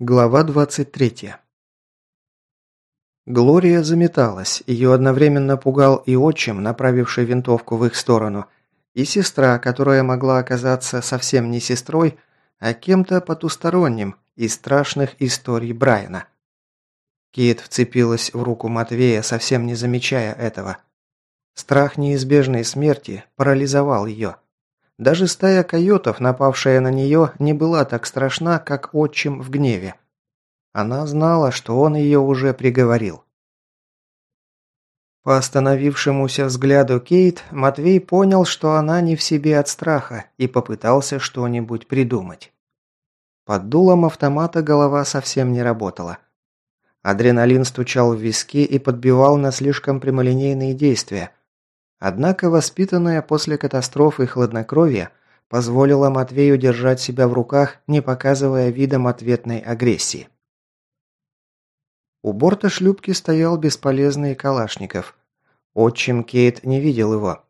Глава 23. Глория заметалась, ее одновременно пугал и отчим, направивший винтовку в их сторону, и сестра, которая могла оказаться совсем не сестрой, а кем-то потусторонним из страшных историй Брайана. Кейт вцепилась в руку Матвея, совсем не замечая этого. Страх неизбежной смерти парализовал ее. Даже стая койотов, напавшая на нее, не была так страшна, как отчим в гневе. Она знала, что он ее уже приговорил. По остановившемуся взгляду Кейт, Матвей понял, что она не в себе от страха, и попытался что-нибудь придумать. Под дулом автомата голова совсем не работала. Адреналин стучал в виски и подбивал на слишком прямолинейные действия – Однако воспитанное после катастрофы хладнокровие позволило Матвею держать себя в руках, не показывая видом ответной агрессии. У борта шлюпки стоял бесполезный Калашников. Отчим Кейт не видел его.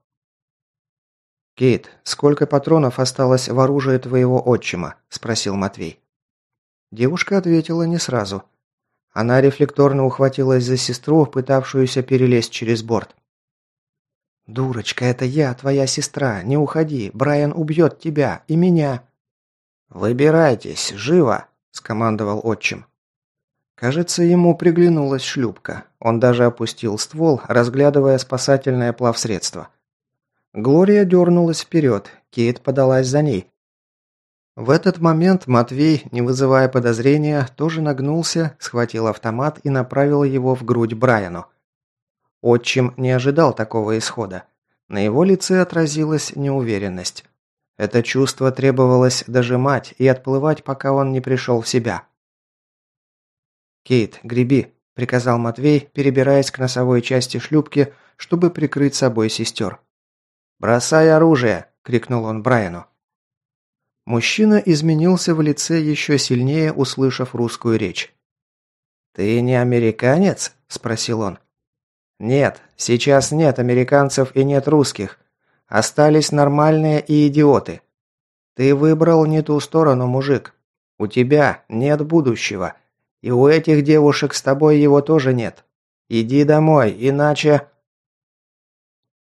«Кейт, сколько патронов осталось в оружии твоего отчима?» – спросил Матвей. Девушка ответила не сразу. Она рефлекторно ухватилась за сестру, пытавшуюся перелезть через борт. «Дурочка, это я, твоя сестра. Не уходи. Брайан убьет тебя и меня». «Выбирайтесь, живо!» – скомандовал отчим. Кажется, ему приглянулась шлюпка. Он даже опустил ствол, разглядывая спасательное плавсредство. Глория дернулась вперед, Кейт подалась за ней. В этот момент Матвей, не вызывая подозрения, тоже нагнулся, схватил автомат и направил его в грудь Брайану. Отчим не ожидал такого исхода. На его лице отразилась неуверенность. Это чувство требовалось дожимать и отплывать, пока он не пришел в себя. «Кейт, греби», – приказал Матвей, перебираясь к носовой части шлюпки, чтобы прикрыть собой сестер. «Бросай оружие!» – крикнул он Брайану. Мужчина изменился в лице еще сильнее, услышав русскую речь. «Ты не американец?» – спросил он. Нет, сейчас нет американцев и нет русских. Остались нормальные и идиоты. Ты выбрал не ту сторону, мужик. У тебя нет будущего. И у этих девушек с тобой его тоже нет. Иди домой, иначе...»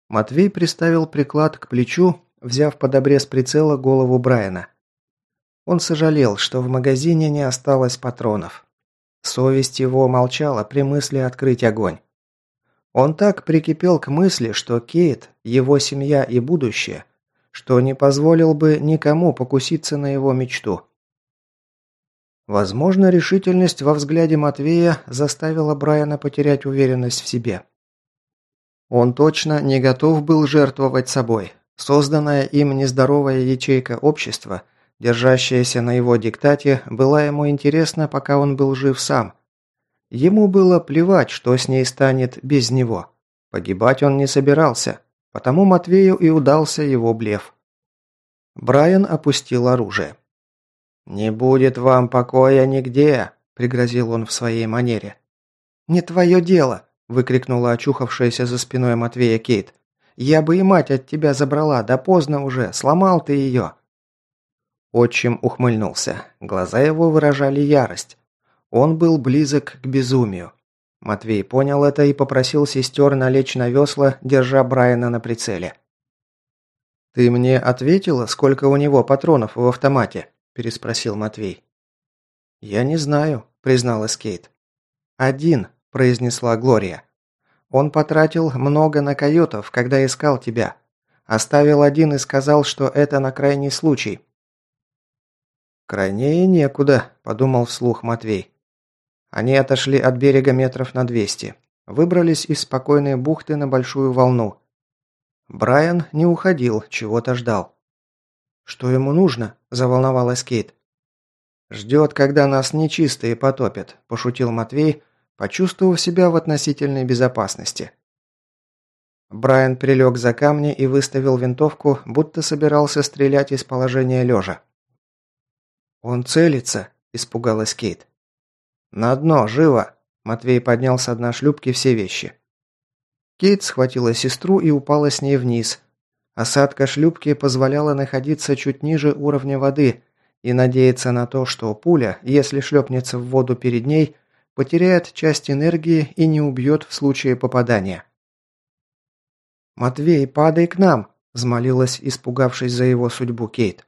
Матвей приставил приклад к плечу, взяв под обрез прицела голову Брайана. Он сожалел, что в магазине не осталось патронов. Совесть его молчала при мысли открыть огонь. Он так прикипел к мысли, что Кейт – его семья и будущее, что не позволил бы никому покуситься на его мечту. Возможно, решительность во взгляде Матвея заставила Брайана потерять уверенность в себе. Он точно не готов был жертвовать собой. Созданная им нездоровая ячейка общества, держащаяся на его диктате, была ему интересна, пока он был жив сам, Ему было плевать, что с ней станет без него. Погибать он не собирался, потому Матвею и удался его блеф. Брайан опустил оружие. «Не будет вам покоя нигде», – пригрозил он в своей манере. «Не твое дело», – выкрикнула очухавшаяся за спиной Матвея Кейт. «Я бы и мать от тебя забрала, да поздно уже, сломал ты ее». Отчим ухмыльнулся. Глаза его выражали ярость. Он был близок к безумию. Матвей понял это и попросил сестер налечь на весла, держа Брайана на прицеле. «Ты мне ответила, сколько у него патронов в автомате?» – переспросил Матвей. «Я не знаю», – призналась Кейт. «Один», – произнесла Глория. «Он потратил много на койотов, когда искал тебя. Оставил один и сказал, что это на крайний случай». «Крайнее некуда», – подумал вслух Матвей. Они отошли от берега метров на 200. Выбрались из спокойной бухты на большую волну. Брайан не уходил, чего-то ждал. «Что ему нужно?» – заволновалась Кейт. «Ждет, когда нас нечистые потопят», – пошутил Матвей, почувствовав себя в относительной безопасности. Брайан прилег за камни и выставил винтовку, будто собирался стрелять из положения лежа. «Он целится», – испугалась Кейт. «На дно, живо!» Матвей поднял с дна шлюпки все вещи. Кейт схватила сестру и упала с ней вниз. Осадка шлюпки позволяла находиться чуть ниже уровня воды, и надеяться на то, что пуля, если шлепнется в воду перед ней, потеряет часть энергии и не убьет в случае попадания. «Матвей, падай к нам!» – взмолилась, испугавшись за его судьбу Кейт.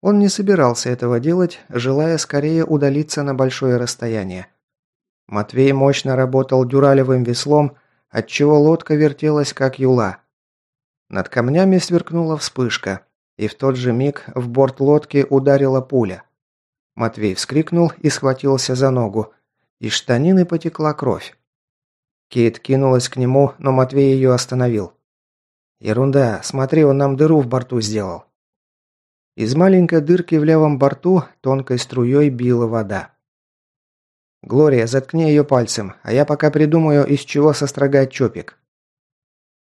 Он не собирался этого делать, желая скорее удалиться на большое расстояние. Матвей мощно работал дюралевым веслом, отчего лодка вертелась как юла. Над камнями сверкнула вспышка, и в тот же миг в борт лодки ударила пуля. Матвей вскрикнул и схватился за ногу. Из штанины потекла кровь. Кейт кинулась к нему, но Матвей ее остановил. «Ерунда, смотри, он нам дыру в борту сделал». Из маленькой дырки в левом борту тонкой струей била вода. «Глория, заткни ее пальцем, а я пока придумаю, из чего сострогать чопик».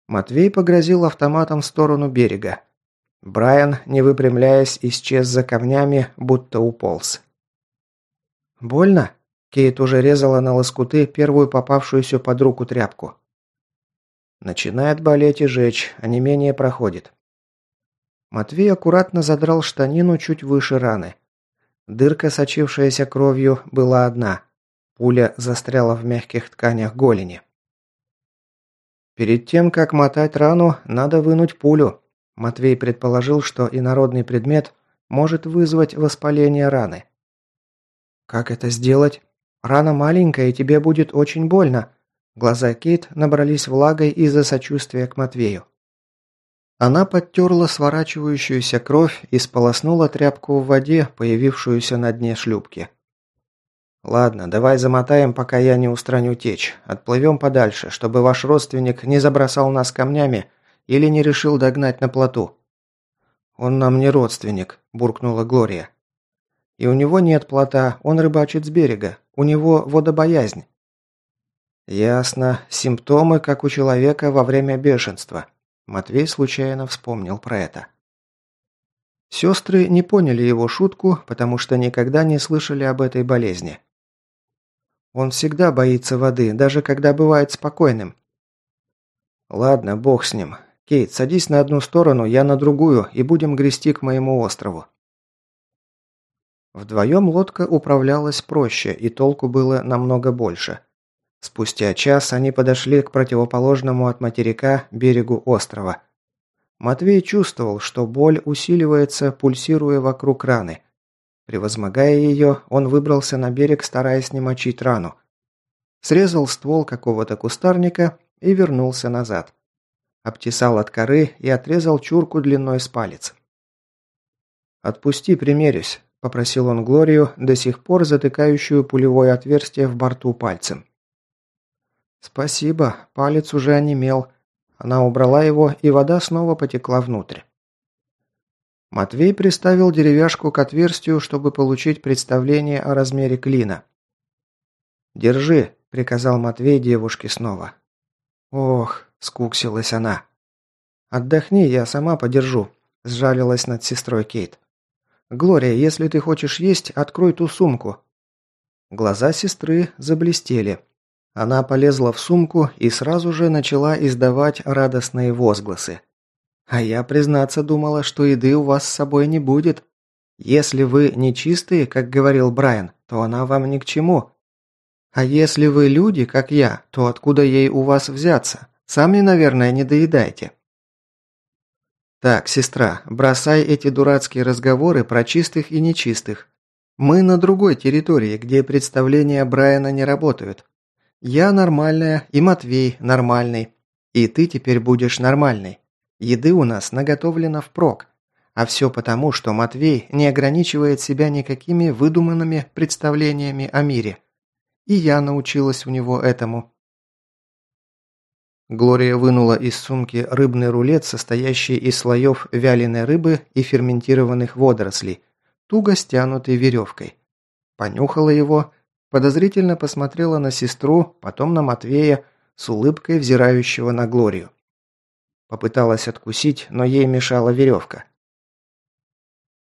Матвей погрозил автоматом в сторону берега. Брайан, не выпрямляясь, исчез за камнями, будто уполз. «Больно?» Кейт уже резала на лоскуты первую попавшуюся под руку тряпку. Начинает болеть и жечь, а не менее проходит. Матвей аккуратно задрал штанину чуть выше раны. Дырка, сочившаяся кровью, была одна. Пуля застряла в мягких тканях голени. Перед тем, как мотать рану, надо вынуть пулю. Матвей предположил, что инородный предмет может вызвать воспаление раны. «Как это сделать?» Рана маленькая, и тебе будет очень больно». Глаза Кейт набрались влагой из-за сочувствия к Матвею. Она подтерла сворачивающуюся кровь и сполоснула тряпку в воде, появившуюся на дне шлюпки. «Ладно, давай замотаем, пока я не устраню течь. Отплывем подальше, чтобы ваш родственник не забросал нас камнями или не решил догнать на плоту». «Он нам не родственник», – буркнула Глория. «И у него нет плота, он рыбачит с берега. У него водобоязнь. Ясно. Симптомы, как у человека во время бешенства. Матвей случайно вспомнил про это. Сестры не поняли его шутку, потому что никогда не слышали об этой болезни. Он всегда боится воды, даже когда бывает спокойным. Ладно, бог с ним. Кейт, садись на одну сторону, я на другую, и будем грести к моему острову. Вдвоем лодка управлялась проще, и толку было намного больше. Спустя час они подошли к противоположному от материка берегу острова. Матвей чувствовал, что боль усиливается, пульсируя вокруг раны. Превозмогая ее, он выбрался на берег, стараясь не мочить рану. Срезал ствол какого-то кустарника и вернулся назад. Обтесал от коры и отрезал чурку длиной с палец. «Отпусти, примерюсь», – попросил он Глорию, до сих пор затыкающую пулевое отверстие в борту пальцем. «Спасибо, палец уже онемел». Она убрала его, и вода снова потекла внутрь. Матвей приставил деревяшку к отверстию, чтобы получить представление о размере клина. «Держи», – приказал Матвей девушке снова. «Ох», – скуксилась она. «Отдохни, я сама подержу», – сжалилась над сестрой Кейт. «Глория, если ты хочешь есть, открой ту сумку». Глаза сестры заблестели. Она полезла в сумку и сразу же начала издавать радостные возгласы. «А я, признаться, думала, что еды у вас с собой не будет. Если вы не чистые, как говорил Брайан, то она вам ни к чему. А если вы люди, как я, то откуда ей у вас взяться? Сами, наверное, не доедайте». «Так, сестра, бросай эти дурацкие разговоры про чистых и нечистых. Мы на другой территории, где представления Брайана не работают. Я нормальная, и Матвей нормальный. И ты теперь будешь нормальной. Еды у нас наготовлено впрок. А все потому, что Матвей не ограничивает себя никакими выдуманными представлениями о мире. И я научилась у него этому. Глория вынула из сумки рыбный рулет, состоящий из слоев вяленой рыбы и ферментированных водорослей, туго стянутый веревкой. Понюхала его, подозрительно посмотрела на сестру, потом на Матвея, с улыбкой взирающего на Глорию. Попыталась откусить, но ей мешала веревка.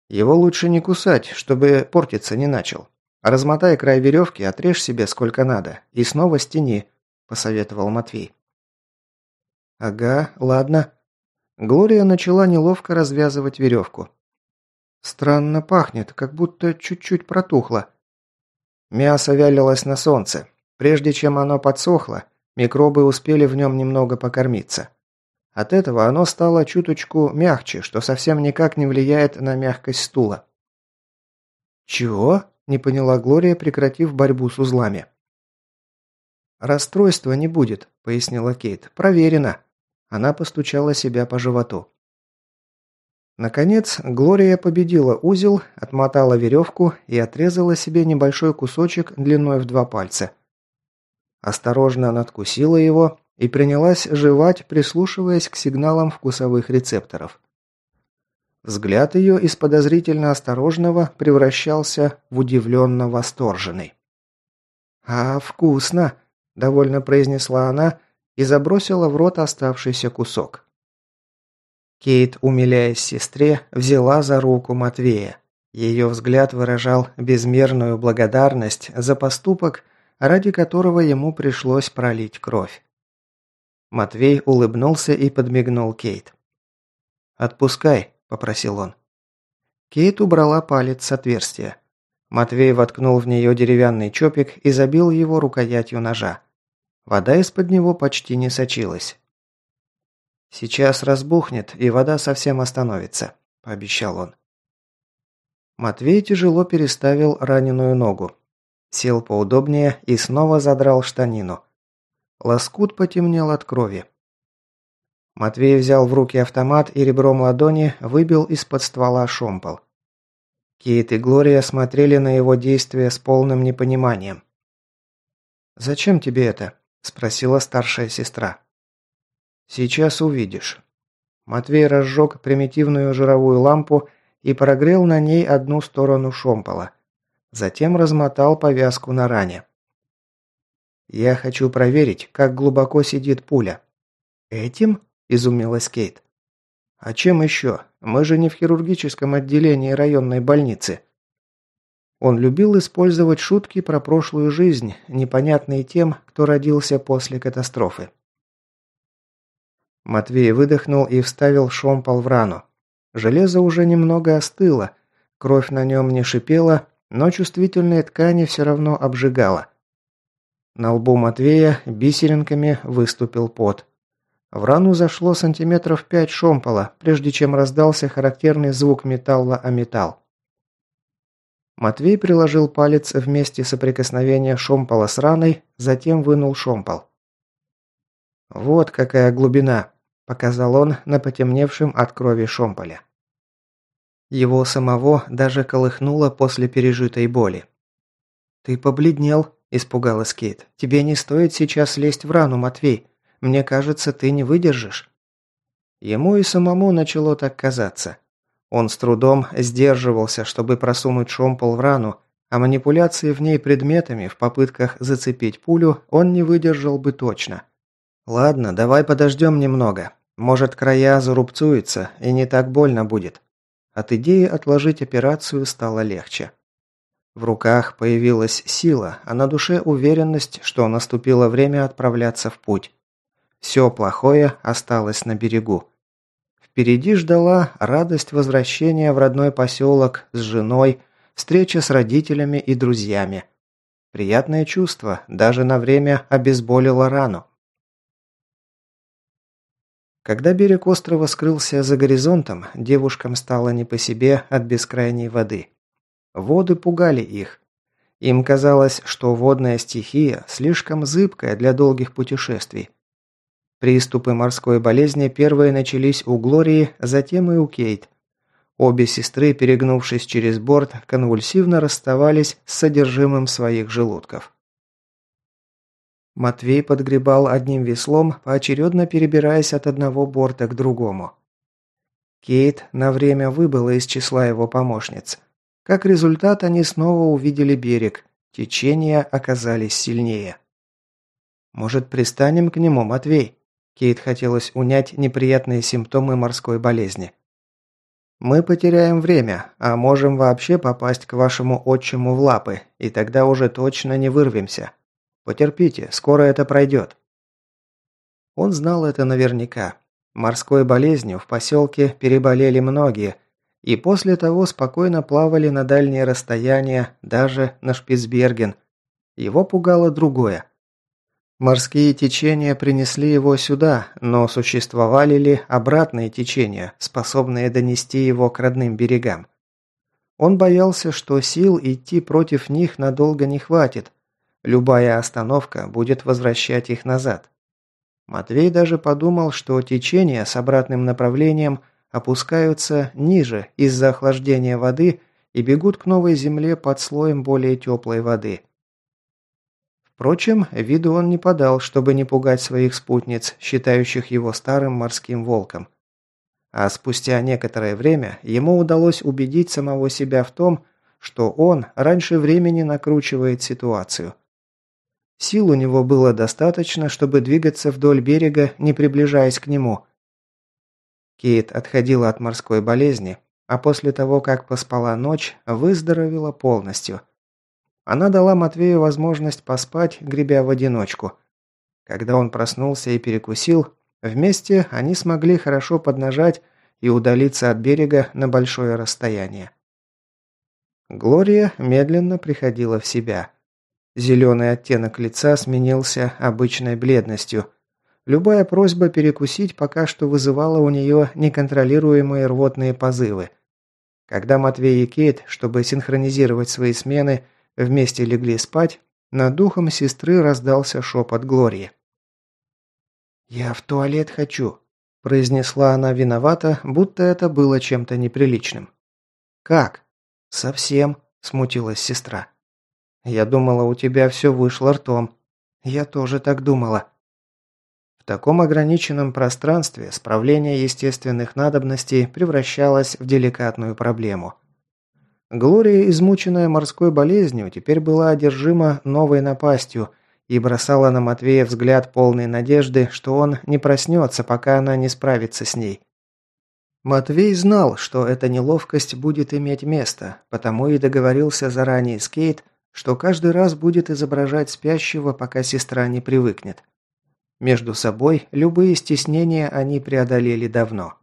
Его лучше не кусать, чтобы портиться не начал. Размотай край веревки, отрежь себе сколько надо и снова стяни, посоветовал Матвей. «Ага, ладно». Глория начала неловко развязывать веревку. Странно пахнет, как будто чуть-чуть протухло. Мясо вялилось на солнце. Прежде чем оно подсохло, микробы успели в нем немного покормиться. От этого оно стало чуточку мягче, что совсем никак не влияет на мягкость стула. «Чего?» – не поняла Глория, прекратив борьбу с узлами. «Расстройства не будет», – пояснила Кейт. «Проверено». Она постучала себя по животу. Наконец, Глория победила узел, отмотала веревку и отрезала себе небольшой кусочек длиной в два пальца. Осторожно надкусила его и принялась жевать, прислушиваясь к сигналам вкусовых рецепторов. Взгляд ее из подозрительно осторожного превращался в удивленно восторженный. «А, вкусно!» – довольно произнесла она и забросила в рот оставшийся кусок. Кейт, умиляясь сестре, взяла за руку Матвея. Ее взгляд выражал безмерную благодарность за поступок, ради которого ему пришлось пролить кровь. Матвей улыбнулся и подмигнул Кейт. «Отпускай», – попросил он. Кейт убрала палец с отверстия. Матвей воткнул в нее деревянный чопик и забил его рукоятью ножа. Вода из-под него почти не сочилась. «Сейчас разбухнет, и вода совсем остановится», – пообещал он. Матвей тяжело переставил раненую ногу. Сел поудобнее и снова задрал штанину. Лоскут потемнел от крови. Матвей взял в руки автомат и ребром ладони выбил из-под ствола шомпол. Кейт и Глория смотрели на его действия с полным непониманием. «Зачем тебе это?» – спросила старшая сестра. «Сейчас увидишь». Матвей разжег примитивную жировую лампу и прогрел на ней одну сторону шомпола. Затем размотал повязку на ране. «Я хочу проверить, как глубоко сидит пуля». «Этим?» – изумилась Кейт. «А чем еще? Мы же не в хирургическом отделении районной больницы». Он любил использовать шутки про прошлую жизнь, непонятные тем, кто родился после катастрофы. Матвей выдохнул и вставил шомпол в рану. Железо уже немного остыло, кровь на нем не шипела, но чувствительные ткани все равно обжигало. На лбу Матвея бисеринками выступил пот. В рану зашло сантиметров пять шомпола, прежде чем раздался характерный звук металла о металл. Матвей приложил палец в месте соприкосновения шомпола с раной, затем вынул шомпол. «Вот какая глубина», – показал он на потемневшем от крови шомполе. Его самого даже колыхнуло после пережитой боли. «Ты побледнел», – испугалась Кейт. «Тебе не стоит сейчас лезть в рану, Матвей. Мне кажется, ты не выдержишь». Ему и самому начало так казаться. Он с трудом сдерживался, чтобы просунуть шомпол в рану, а манипуляции в ней предметами в попытках зацепить пулю он не выдержал бы точно. «Ладно, давай подождем немного. Может, края зарубцуются, и не так больно будет». От идеи отложить операцию стало легче. В руках появилась сила, а на душе уверенность, что наступило время отправляться в путь. Все плохое осталось на берегу. Впереди ждала радость возвращения в родной поселок с женой, встреча с родителями и друзьями. Приятное чувство даже на время обезболило рану. Когда берег острова скрылся за горизонтом, девушкам стало не по себе от бескрайней воды. Воды пугали их. Им казалось, что водная стихия слишком зыбкая для долгих путешествий. Приступы морской болезни первые начались у Глории, затем и у Кейт. Обе сестры, перегнувшись через борт, конвульсивно расставались с содержимым своих желудков. Матвей подгребал одним веслом, поочередно перебираясь от одного борта к другому. Кейт на время выбыла из числа его помощниц. Как результат, они снова увидели берег. Течения оказались сильнее. «Может, пристанем к нему, Матвей?» Кейт хотелось унять неприятные симптомы морской болезни. «Мы потеряем время, а можем вообще попасть к вашему отчиму в лапы, и тогда уже точно не вырвемся. Потерпите, скоро это пройдет». Он знал это наверняка. Морской болезнью в поселке переболели многие, и после того спокойно плавали на дальние расстояния, даже на Шпицберген. Его пугало другое. Морские течения принесли его сюда, но существовали ли обратные течения, способные донести его к родным берегам? Он боялся, что сил идти против них надолго не хватит. Любая остановка будет возвращать их назад. Матвей даже подумал, что течения с обратным направлением опускаются ниже из-за охлаждения воды и бегут к новой земле под слоем более теплой воды. Впрочем, виду он не подал, чтобы не пугать своих спутниц, считающих его старым морским волком. А спустя некоторое время ему удалось убедить самого себя в том, что он раньше времени накручивает ситуацию. Сил у него было достаточно, чтобы двигаться вдоль берега, не приближаясь к нему. Кейт отходила от морской болезни, а после того, как поспала ночь, выздоровела полностью – она дала Матвею возможность поспать, гребя в одиночку. Когда он проснулся и перекусил, вместе они смогли хорошо поднажать и удалиться от берега на большое расстояние. Глория медленно приходила в себя. Зеленый оттенок лица сменился обычной бледностью. Любая просьба перекусить пока что вызывала у нее неконтролируемые рвотные позывы. Когда Матвей и Кейт, чтобы синхронизировать свои смены, Вместе легли спать. Над духом сестры раздался шепот Глории. «Я в туалет хочу», – произнесла она виновата, будто это было чем-то неприличным. «Как?» «Совсем», – смутилась сестра. «Я думала, у тебя все вышло ртом». «Я тоже так думала». В таком ограниченном пространстве справление естественных надобностей превращалось в деликатную проблему. Глория, измученная морской болезнью, теперь была одержима новой напастью и бросала на Матвея взгляд полной надежды, что он не проснется, пока она не справится с ней. Матвей знал, что эта неловкость будет иметь место, потому и договорился заранее с Кейт, что каждый раз будет изображать спящего, пока сестра не привыкнет. Между собой любые стеснения они преодолели давно.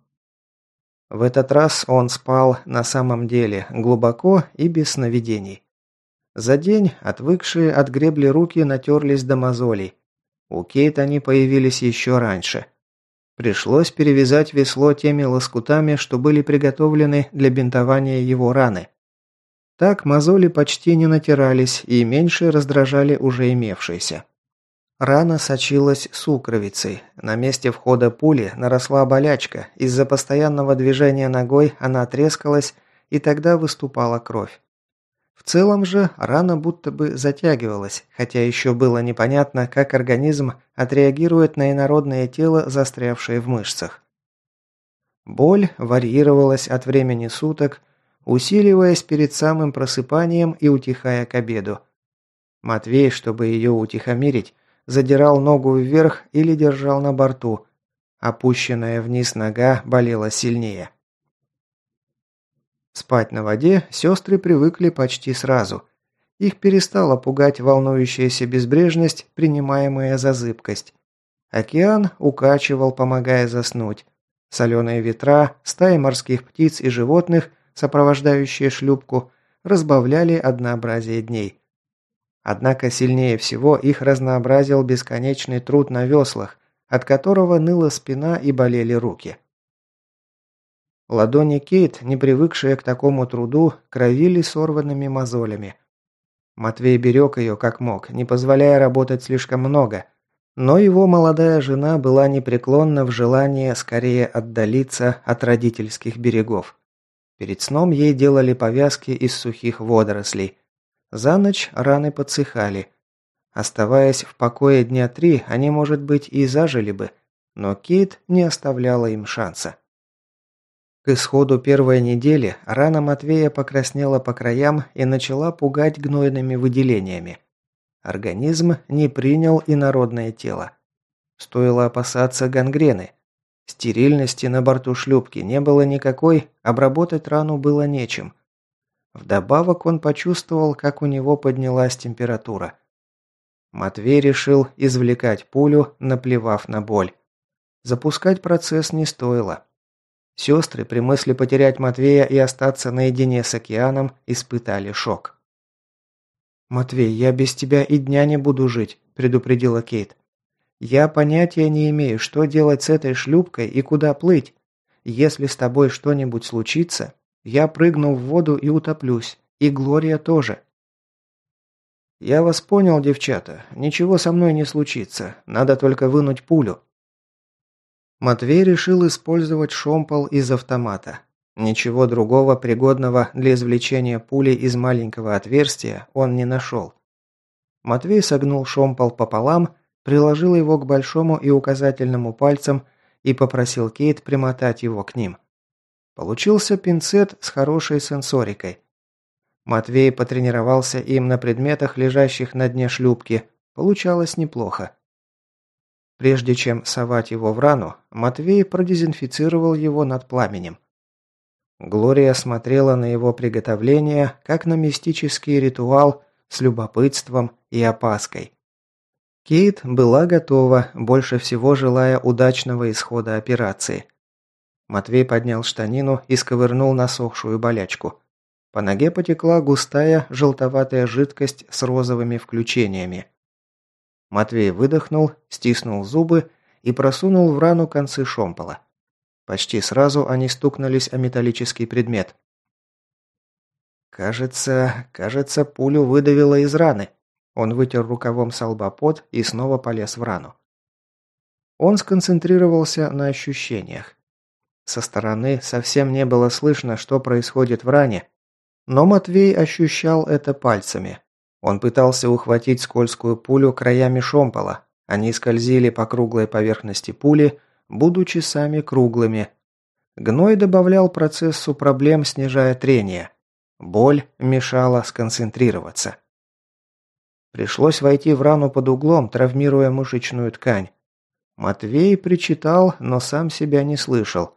В этот раз он спал на самом деле глубоко и без сновидений. За день отвыкшие от гребли руки натерлись до мозолей. У Кейт они появились еще раньше. Пришлось перевязать весло теми лоскутами, что были приготовлены для бинтования его раны. Так мозоли почти не натирались и меньше раздражали уже имевшиеся. Рана сочилась сукровицей. На месте входа пули наросла болячка. Из-за постоянного движения ногой она трескалась, и тогда выступала кровь. В целом же рана будто бы затягивалась, хотя еще было непонятно, как организм отреагирует на инородное тело, застрявшее в мышцах. Боль варьировалась от времени суток, усиливаясь перед самым просыпанием и утихая к обеду. Матвей, чтобы ее утихомирить, задирал ногу вверх или держал на борту. Опущенная вниз нога болела сильнее. Спать на воде сестры привыкли почти сразу. Их перестала пугать волнующаяся безбрежность, принимаемая за зыбкость. Океан укачивал, помогая заснуть. Соленые ветра, стаи морских птиц и животных, сопровождающие шлюпку, разбавляли однообразие дней. Однако сильнее всего их разнообразил бесконечный труд на веслах, от которого ныла спина и болели руки. Ладони Кейт, не привыкшие к такому труду, кровили сорванными мозолями. Матвей берег ее как мог, не позволяя работать слишком много, но его молодая жена была непреклонна в желании скорее отдалиться от родительских берегов. Перед сном ей делали повязки из сухих водорослей, за ночь раны подсыхали. Оставаясь в покое дня три, они, может быть, и зажили бы, но Кит не оставляла им шанса. К исходу первой недели рана Матвея покраснела по краям и начала пугать гнойными выделениями. Организм не принял инородное тело. Стоило опасаться гангрены. Стерильности на борту шлюпки не было никакой, обработать рану было нечем. Вдобавок он почувствовал, как у него поднялась температура. Матвей решил извлекать пулю, наплевав на боль. Запускать процесс не стоило. Сестры при мысли потерять Матвея и остаться наедине с океаном испытали шок. «Матвей, я без тебя и дня не буду жить», – предупредила Кейт. «Я понятия не имею, что делать с этой шлюпкой и куда плыть. Если с тобой что-нибудь случится, я прыгну в воду и утоплюсь. И Глория тоже». «Я вас понял, девчата. Ничего со мной не случится. Надо только вынуть пулю». Матвей решил использовать шомпол из автомата. Ничего другого пригодного для извлечения пули из маленького отверстия он не нашел. Матвей согнул шомпол пополам, приложил его к большому и указательному пальцам и попросил Кейт примотать его к ним. Получился пинцет с хорошей сенсорикой. Матвей потренировался им на предметах, лежащих на дне шлюпки. Получалось неплохо. Прежде чем совать его в рану, Матвей продезинфицировал его над пламенем. Глория смотрела на его приготовление, как на мистический ритуал с любопытством и опаской. Кейт была готова, больше всего желая удачного исхода операции. Матвей поднял штанину и сковырнул насохшую болячку. По ноге потекла густая желтоватая жидкость с розовыми включениями. Матвей выдохнул, стиснул зубы и просунул в рану концы шомпола. Почти сразу они стукнулись о металлический предмет. «Кажется, кажется, пулю выдавило из раны». Он вытер рукавом с лба пот и снова полез в рану. Он сконцентрировался на ощущениях. Со стороны совсем не было слышно, что происходит в ране, но Матвей ощущал это пальцами. Он пытался ухватить скользкую пулю краями шомпола. Они скользили по круглой поверхности пули, будучи сами круглыми. Гной добавлял процессу проблем, снижая трение. Боль мешала сконцентрироваться. Пришлось войти в рану под углом, травмируя мышечную ткань. Матвей причитал, но сам себя не слышал.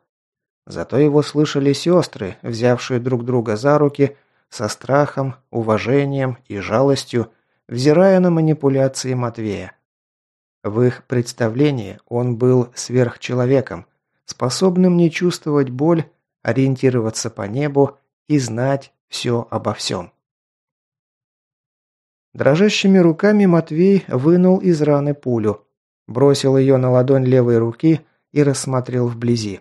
Зато его слышали сестры, взявшие друг друга за руки со страхом, уважением и жалостью, взирая на манипуляции Матвея. В их представлении он был сверхчеловеком, способным не чувствовать боль, ориентироваться по небу и знать все обо всем. Дрожащими руками Матвей вынул из раны пулю, бросил ее на ладонь левой руки и рассмотрел вблизи.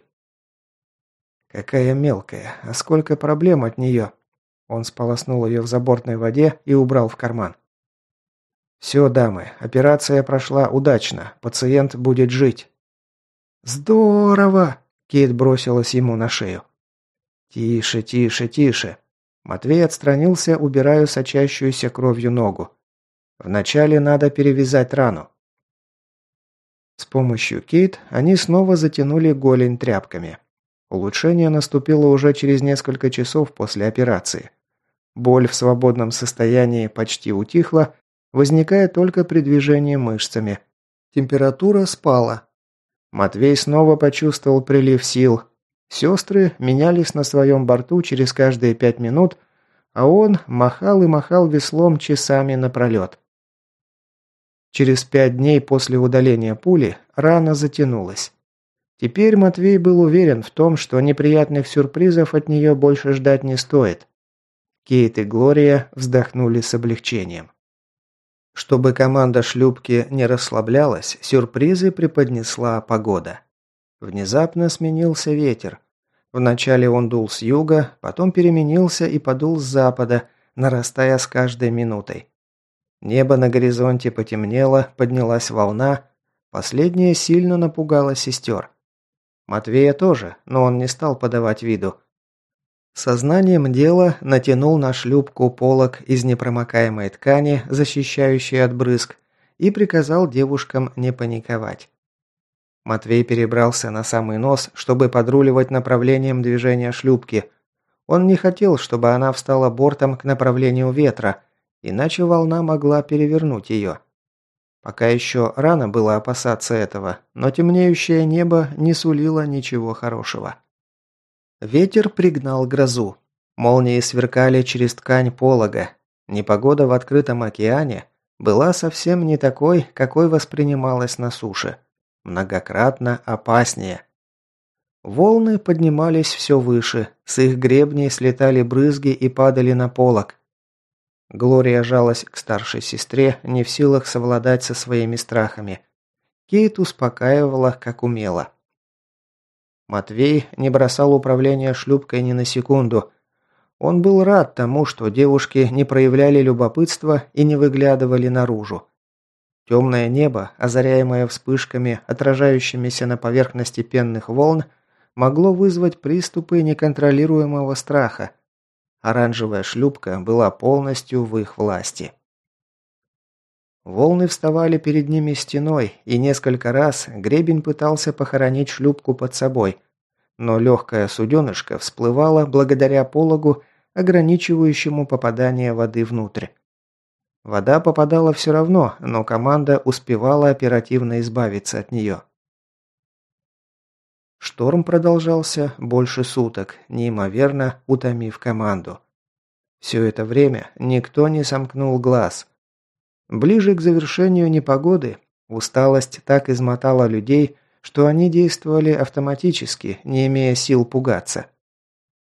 Какая мелкая, а сколько проблем от нее. Он сполоснул ее в забортной воде и убрал в карман. «Все, дамы, операция прошла удачно. Пациент будет жить». «Здорово!» – Кейт бросилась ему на шею. «Тише, тише, тише!» Матвей отстранился, убирая сочащуюся кровью ногу. «Вначале надо перевязать рану». С помощью Кейт они снова затянули голень тряпками. Улучшение наступило уже через несколько часов после операции. Боль в свободном состоянии почти утихла, возникая только при движении мышцами. Температура спала. Матвей снова почувствовал прилив сил. Сестры менялись на своем борту через каждые пять минут, а он махал и махал веслом часами напролет. Через пять дней после удаления пули рана затянулась. Теперь Матвей был уверен в том, что неприятных сюрпризов от нее больше ждать не стоит. Кейт и Глория вздохнули с облегчением. Чтобы команда шлюпки не расслаблялась, сюрпризы преподнесла погода. Внезапно сменился ветер. Вначале он дул с юга, потом переменился и подул с запада, нарастая с каждой минутой. Небо на горизонте потемнело, поднялась волна. Последняя сильно напугала сестер. Матвея тоже, но он не стал подавать виду. Сознанием дела натянул на шлюпку полог из непромокаемой ткани, защищающей от брызг, и приказал девушкам не паниковать. Матвей перебрался на самый нос, чтобы подруливать направлением движения шлюпки. Он не хотел, чтобы она встала бортом к направлению ветра, иначе волна могла перевернуть ее. Пока еще рано было опасаться этого, но темнеющее небо не сулило ничего хорошего. Ветер пригнал грозу. Молнии сверкали через ткань полога. Непогода в открытом океане была совсем не такой, какой воспринималась на суше. Многократно опаснее. Волны поднимались все выше, с их гребней слетали брызги и падали на полок. Глория жалась к старшей сестре, не в силах совладать со своими страхами. Кейт успокаивала, как умела. Матвей не бросал управление шлюпкой ни на секунду. Он был рад тому, что девушки не проявляли любопытства и не выглядывали наружу. Темное небо, озаряемое вспышками, отражающимися на поверхности пенных волн, могло вызвать приступы неконтролируемого страха. Оранжевая шлюпка была полностью в их власти. Волны вставали перед ними стеной, и несколько раз гребень пытался похоронить шлюпку под собой, но легкая суденышко всплывала благодаря пологу, ограничивающему попадание воды внутрь. Вода попадала все равно, но команда успевала оперативно избавиться от нее. Шторм продолжался больше суток, неимоверно утомив команду. Все это время никто не сомкнул глаз. Ближе к завершению непогоды усталость так измотала людей, что они действовали автоматически, не имея сил пугаться.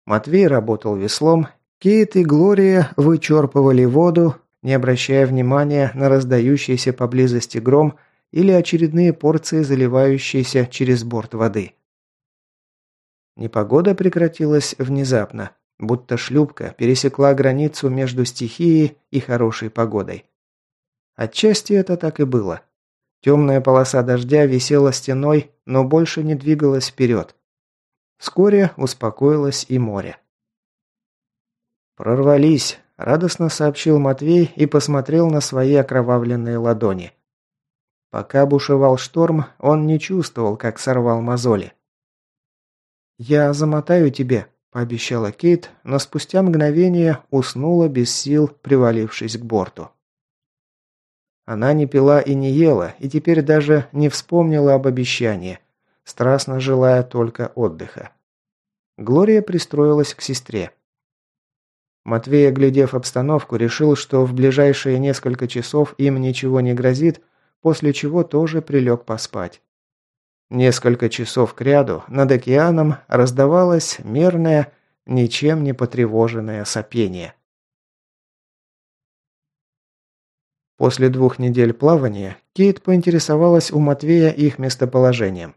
Матвей работал веслом, Кейт и Глория вычерпывали воду, не обращая внимания на раздающийся поблизости гром или очередные порции заливающейся через борт воды. Непогода прекратилась внезапно, будто шлюпка пересекла границу между стихией и хорошей погодой. Отчасти это так и было. Темная полоса дождя висела стеной, но больше не двигалась вперед. Вскоре успокоилось и море. «Прорвались», – радостно сообщил Матвей и посмотрел на свои окровавленные ладони. Пока бушевал шторм, он не чувствовал, как сорвал мозоли. «Я замотаю тебе», – пообещала Кейт, но спустя мгновение уснула без сил, привалившись к борту. Она не пила и не ела, и теперь даже не вспомнила об обещании, страстно желая только отдыха. Глория пристроилась к сестре. Матвей, оглядев обстановку, решил, что в ближайшие несколько часов им ничего не грозит, после чего тоже прилег поспать. Несколько часов кряду над океаном раздавалось мерное, ничем не потревоженное сопение. После двух недель плавания Кейт поинтересовалась у Матвея их местоположением.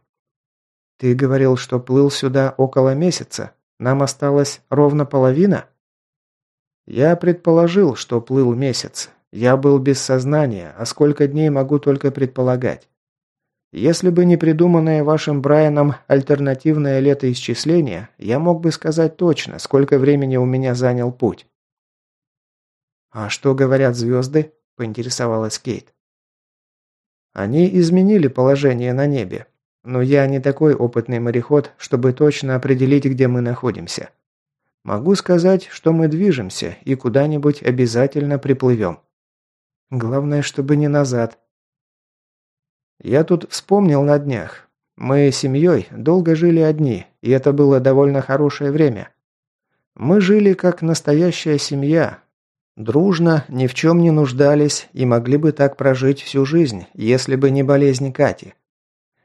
«Ты говорил, что плыл сюда около месяца. Нам осталось ровно половина?» «Я предположил, что плыл месяц. Я был без сознания, а сколько дней могу только предполагать. Если бы не придуманное вашим Брайаном альтернативное летоисчисление, я мог бы сказать точно, сколько времени у меня занял путь. «А что говорят звезды?» – поинтересовалась Кейт. «Они изменили положение на небе, но я не такой опытный мореход, чтобы точно определить, где мы находимся. Могу сказать, что мы движемся и куда-нибудь обязательно приплывем. Главное, чтобы не назад», я тут вспомнил на днях. Мы с семьей долго жили одни, и это было довольно хорошее время. Мы жили как настоящая семья. Дружно, ни в чем не нуждались и могли бы так прожить всю жизнь, если бы не болезнь Кати.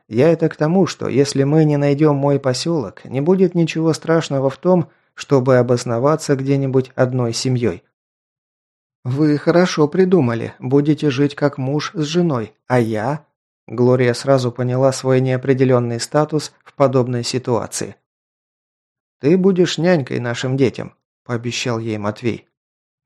Я это к тому, что если мы не найдем мой поселок, не будет ничего страшного в том, чтобы обосноваться где-нибудь одной семьей. Вы хорошо придумали, будете жить как муж с женой, а я Глория сразу поняла свой неопределенный статус в подобной ситуации. «Ты будешь нянькой нашим детям», – пообещал ей Матвей.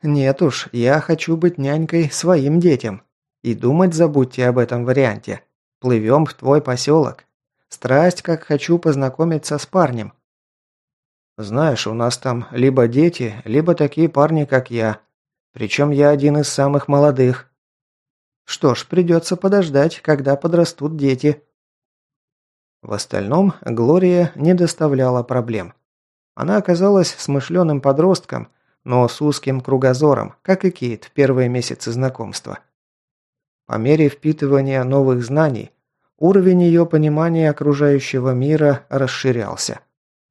«Нет уж, я хочу быть нянькой своим детям. И думать забудьте об этом варианте. Плывем в твой поселок. Страсть, как хочу познакомиться с парнем». «Знаешь, у нас там либо дети, либо такие парни, как я. Причем я один из самых молодых. Что ж, придется подождать, когда подрастут дети. В остальном Глория не доставляла проблем. Она оказалась смышленым подростком, но с узким кругозором, как и Кейт в первые месяцы знакомства. По мере впитывания новых знаний, уровень ее понимания окружающего мира расширялся.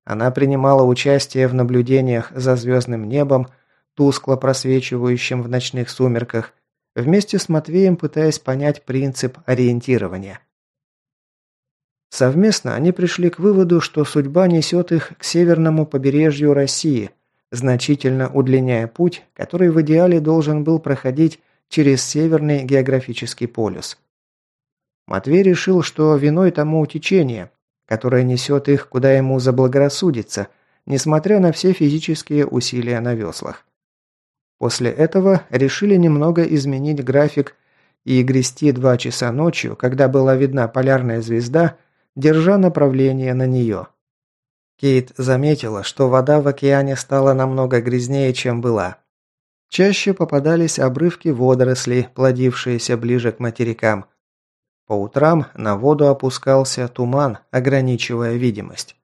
Она принимала участие в наблюдениях за звездным небом, тускло просвечивающим в ночных сумерках, вместе с Матвеем пытаясь понять принцип ориентирования. Совместно они пришли к выводу, что судьба несет их к северному побережью России, значительно удлиняя путь, который в идеале должен был проходить через Северный географический полюс. Матвей решил, что виной тому течение, которое несет их, куда ему заблагорассудится, несмотря на все физические усилия на веслах. После этого решили немного изменить график и грести два часа ночью, когда была видна полярная звезда, держа направление на нее. Кейт заметила, что вода в океане стала намного грязнее, чем была. Чаще попадались обрывки водорослей, плодившиеся ближе к материкам. По утрам на воду опускался туман, ограничивая видимость.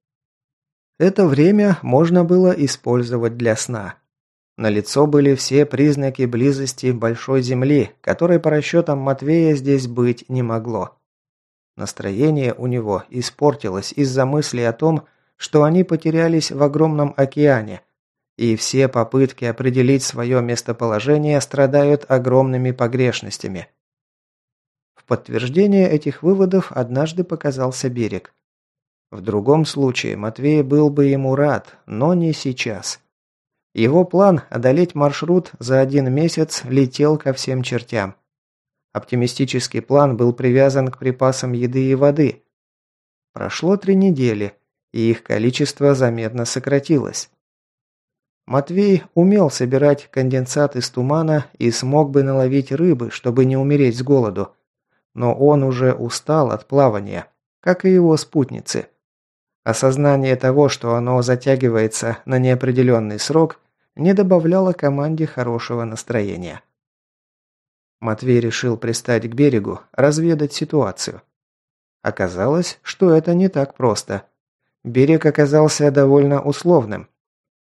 Это время можно было использовать для сна. На лицо были все признаки близости большой земли, которой по расчетам Матвея здесь быть не могло. Настроение у него испортилось из-за мысли о том, что они потерялись в огромном океане, и все попытки определить свое местоположение страдают огромными погрешностями. Подтверждение этих выводов однажды показался берег. В другом случае Матвей был бы ему рад, но не сейчас. Его план одолеть маршрут за один месяц летел ко всем чертям. Оптимистический план был привязан к припасам еды и воды. Прошло три недели, и их количество заметно сократилось. Матвей умел собирать конденсат из тумана и смог бы наловить рыбы, чтобы не умереть с голоду. Но он уже устал от плавания, как и его спутницы. Осознание того, что оно затягивается на неопределенный срок, не добавляло команде хорошего настроения. Матвей решил пристать к берегу, разведать ситуацию. Оказалось, что это не так просто. Берег оказался довольно условным.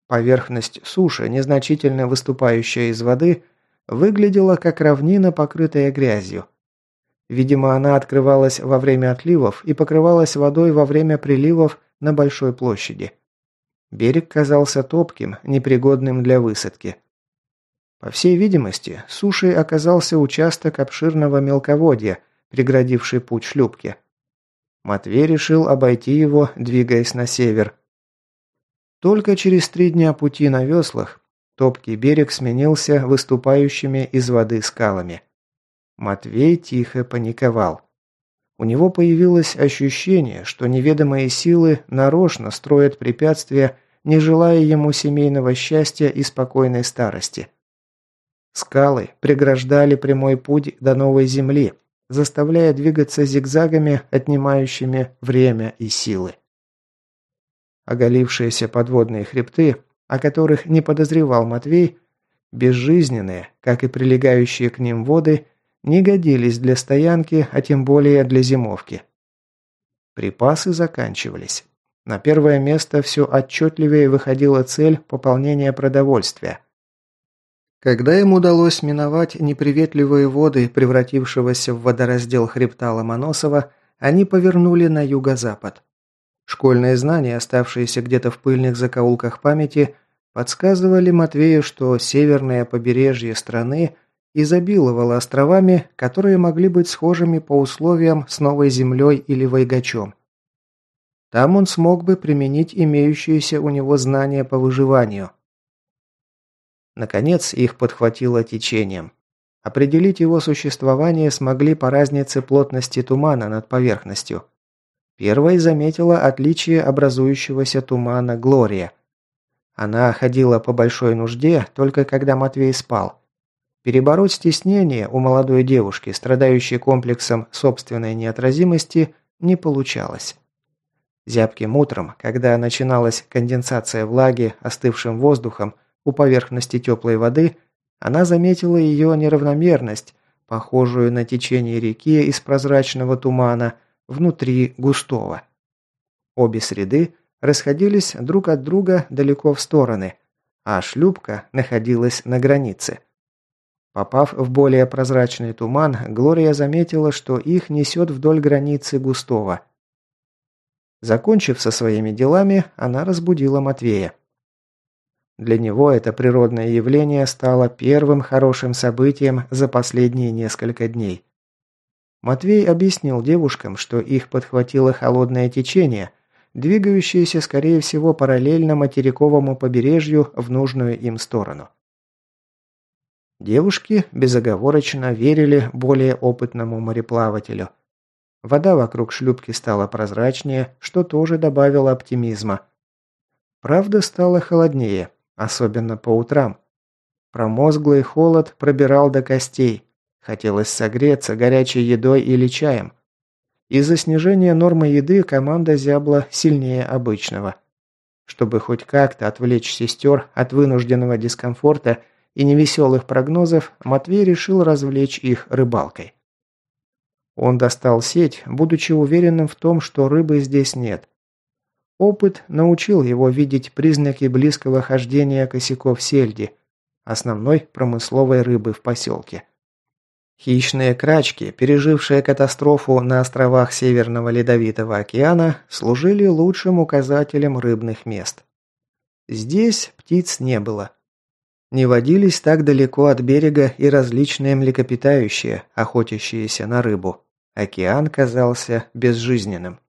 Поверхность суши, незначительно выступающая из воды, выглядела как равнина, покрытая грязью. Видимо, она открывалась во время отливов и покрывалась водой во время приливов на большой площади. Берег казался топким, непригодным для высадки. По всей видимости, сушей оказался участок обширного мелководья, преградивший путь шлюпке. Матвей решил обойти его, двигаясь на север. Только через три дня пути на веслах топкий берег сменился выступающими из воды скалами. Матвей тихо паниковал. У него появилось ощущение, что неведомые силы нарочно строят препятствия не желая ему семейного счастья и спокойной старости. Скалы преграждали прямой путь до новой земли, заставляя двигаться зигзагами, отнимающими время и силы. Оголившиеся подводные хребты, о которых не подозревал Матвей, безжизненные, как и прилегающие к ним воды, не годились для стоянки, а тем более для зимовки. Припасы заканчивались. На первое место все отчетливее выходила цель пополнения продовольствия. Когда им удалось миновать неприветливые воды, превратившегося в водораздел хребта Ломоносова, они повернули на юго-запад. Школьные знания, оставшиеся где-то в пыльных закоулках памяти, подсказывали Матвею, что северное побережье страны изобиловало островами, которые могли быть схожими по условиям с Новой Землей или Вайгачом. Там он смог бы применить имеющиеся у него знания по выживанию. Наконец их подхватило течением. Определить его существование смогли по разнице плотности тумана над поверхностью. Первой заметила отличие образующегося тумана Глория. Она ходила по большой нужде, только когда Матвей спал. Перебороть стеснение у молодой девушки, страдающей комплексом собственной неотразимости, не получалось. Зябким утром, когда начиналась конденсация влаги остывшим воздухом у поверхности теплой воды, она заметила ее неравномерность, похожую на течение реки из прозрачного тумана внутри густого. Обе среды расходились друг от друга далеко в стороны, а шлюпка находилась на границе. Попав в более прозрачный туман, Глория заметила, что их несет вдоль границы густого – Закончив со своими делами, она разбудила Матвея. Для него это природное явление стало первым хорошим событием за последние несколько дней. Матвей объяснил девушкам, что их подхватило холодное течение, двигающееся, скорее всего, параллельно материковому побережью в нужную им сторону. Девушки безоговорочно верили более опытному мореплавателю. Вода вокруг шлюпки стала прозрачнее, что тоже добавило оптимизма. Правда, стало холоднее, особенно по утрам. Промозглый холод пробирал до костей. Хотелось согреться горячей едой или чаем. Из-за снижения нормы еды команда зябла сильнее обычного. Чтобы хоть как-то отвлечь сестер от вынужденного дискомфорта и невеселых прогнозов, Матвей решил развлечь их рыбалкой. Он достал сеть, будучи уверенным в том, что рыбы здесь нет. Опыт научил его видеть признаки близкого хождения косяков сельди – основной промысловой рыбы в поселке. Хищные крачки, пережившие катастрофу на островах Северного Ледовитого океана, служили лучшим указателем рыбных мест. Здесь птиц не было. Не водились так далеко от берега и различные млекопитающие, охотящиеся на рыбу. Океан казался безжизненным.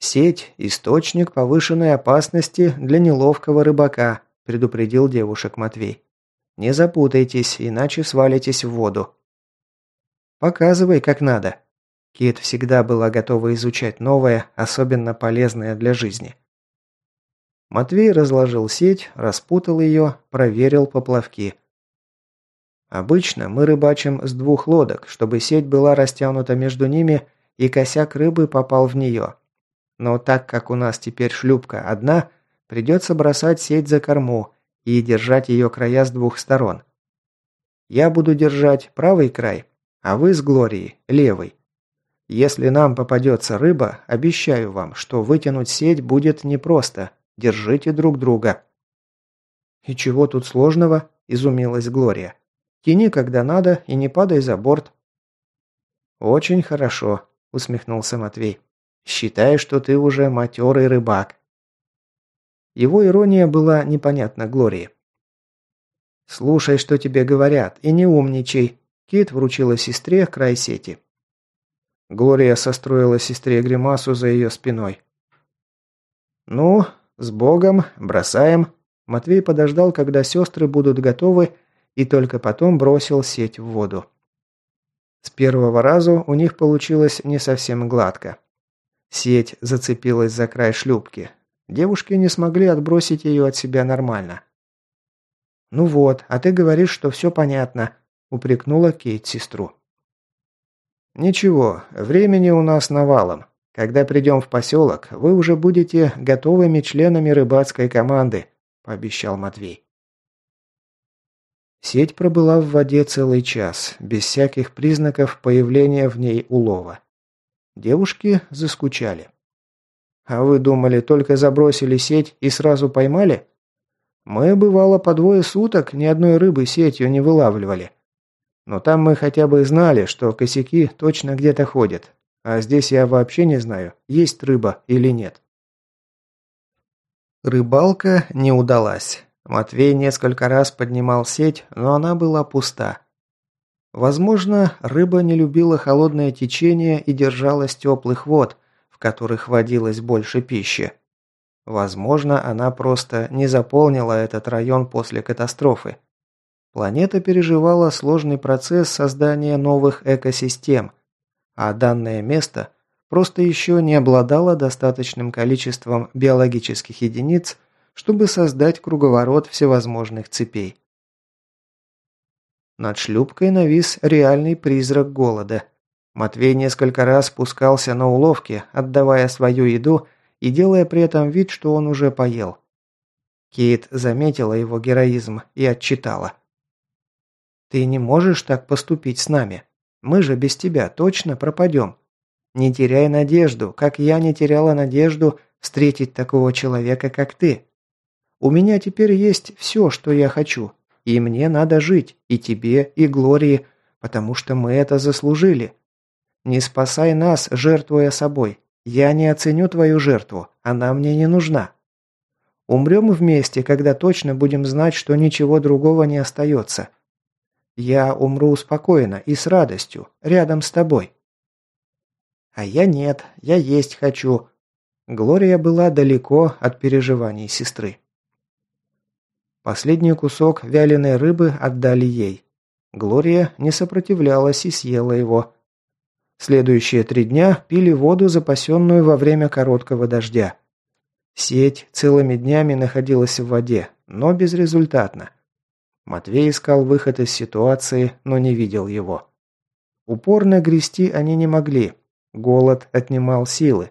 Сеть – источник повышенной опасности для неловкого рыбака, предупредил девушек Матвей. «Не запутайтесь, иначе свалитесь в воду». «Показывай, как надо». Кит всегда была готова изучать новое, особенно полезное для жизни. Матвей разложил сеть, распутал ее, проверил поплавки. Обычно мы рыбачим с двух лодок, чтобы сеть была растянута между ними и косяк рыбы попал в нее. Но так как у нас теперь шлюпка одна, Придется бросать сеть за корму и держать ее края с двух сторон. Я буду держать правый край, а вы с Глорией – левый. Если нам попадется рыба, обещаю вам, что вытянуть сеть будет непросто. Держите друг друга». «И чего тут сложного?» – изумилась Глория. «Тяни, когда надо, и не падай за борт». «Очень хорошо», – усмехнулся Матвей. «Считай, что ты уже матерый рыбак. Его ирония была непонятна Глории. «Слушай, что тебе говорят, и не умничай», – Кит вручила сестре край сети. Глория состроила сестре гримасу за ее спиной. «Ну, с Богом, бросаем». Матвей подождал, когда сестры будут готовы, и только потом бросил сеть в воду. С первого раза у них получилось не совсем гладко. Сеть зацепилась за край шлюпки. Девушки не смогли отбросить ее от себя нормально. «Ну вот, а ты говоришь, что все понятно», – упрекнула Кейт сестру. «Ничего, времени у нас навалом. Когда придем в поселок, вы уже будете готовыми членами рыбацкой команды», – пообещал Матвей. Сеть пробыла в воде целый час, без всяких признаков появления в ней улова. Девушки заскучали. А вы думали, только забросили сеть и сразу поймали? Мы, бывало, по двое суток ни одной рыбы сетью не вылавливали. Но там мы хотя бы знали, что косяки точно где-то ходят. А здесь я вообще не знаю, есть рыба или нет. Рыбалка не удалась. Матвей несколько раз поднимал сеть, но она была пуста. Возможно, рыба не любила холодное течение и держалась теплых вод – в которых водилось больше пищи. Возможно, она просто не заполнила этот район после катастрофы. Планета переживала сложный процесс создания новых экосистем, а данное место просто еще не обладало достаточным количеством биологических единиц, чтобы создать круговорот всевозможных цепей. Над шлюпкой навис реальный призрак голода – Матвей несколько раз спускался на уловки, отдавая свою еду и делая при этом вид, что он уже поел. Кейт заметила его героизм и отчитала. «Ты не можешь так поступить с нами. Мы же без тебя точно пропадем. Не теряй надежду, как я не теряла надежду встретить такого человека, как ты. У меня теперь есть все, что я хочу, и мне надо жить, и тебе, и Глории, потому что мы это заслужили. Не спасай нас, жертвуя собой. Я не оценю твою жертву, она мне не нужна. Умрем вместе, когда точно будем знать, что ничего другого не остается. Я умру спокойно и с радостью, рядом с тобой. А я нет, я есть хочу. Глория была далеко от переживаний сестры. Последний кусок вяленой рыбы отдали ей. Глория не сопротивлялась и съела его. Следующие три дня пили воду, запасенную во время короткого дождя. Сеть целыми днями находилась в воде, но безрезультатно. Матвей искал выход из ситуации, но не видел его. Упорно грести они не могли. Голод отнимал силы.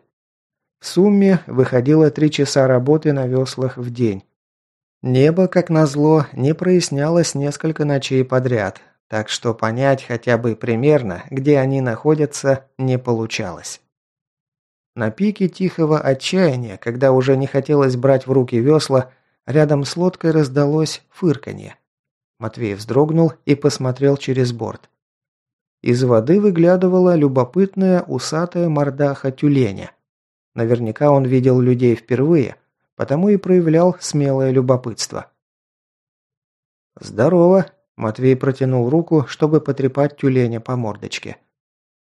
В сумме выходило три часа работы на веслах в день. Небо, как назло, не прояснялось несколько ночей подряд, так что понять хотя бы примерно, где они находятся, не получалось. На пике тихого отчаяния, когда уже не хотелось брать в руки весла, рядом с лодкой раздалось фырканье. Матвей вздрогнул и посмотрел через борт. Из воды выглядывала любопытная усатая мордаха тюленя. Наверняка он видел людей впервые, потому и проявлял смелое любопытство. «Здорово!» – Матвей протянул руку, чтобы потрепать тюленя по мордочке.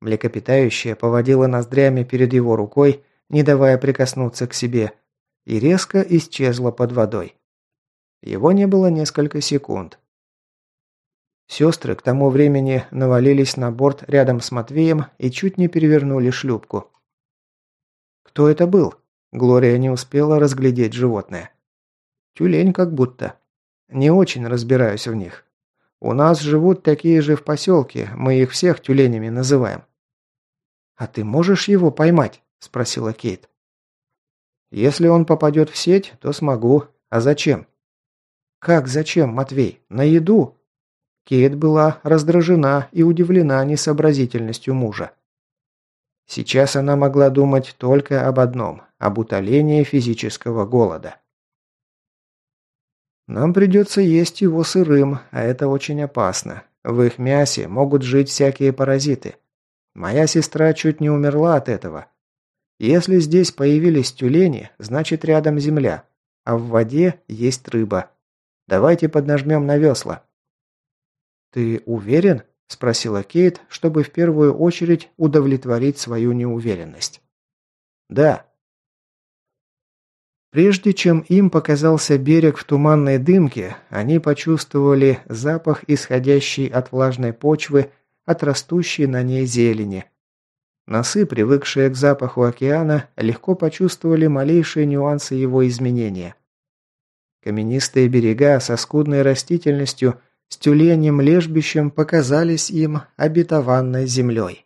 Млекопитающее поводило ноздрями перед его рукой, не давая прикоснуться к себе, и резко исчезло под водой. Его не было несколько секунд. Сестры к тому времени навалились на борт рядом с Матвеем и чуть не перевернули шлюпку. «Кто это был?» Глория не успела разглядеть животное. «Тюлень как будто. Не очень разбираюсь в них. У нас живут такие же в поселке, мы их всех тюленями называем». «А ты можешь его поймать?» – спросила Кейт. «Если он попадет в сеть, то смогу. А зачем?» «Как зачем, Матвей? На еду?» Кейт была раздражена и удивлена несообразительностью мужа. Сейчас она могла думать только об одном – об утолении физического голода. «Нам придется есть его сырым, а это очень опасно. В их мясе могут жить всякие паразиты. Моя сестра чуть не умерла от этого. Если здесь появились тюлени, значит рядом земля, а в воде есть рыба. Давайте поднажмем на весла». «Ты уверен?» – спросила Кейт, чтобы в первую очередь удовлетворить свою неуверенность. «Да». Прежде чем им показался берег в туманной дымке, они почувствовали запах, исходящий от влажной почвы, от растущей на ней зелени. Носы, привыкшие к запаху океана, легко почувствовали малейшие нюансы его изменения. Каменистые берега со скудной растительностью – с тюленем лежбищем показались им обетованной землей.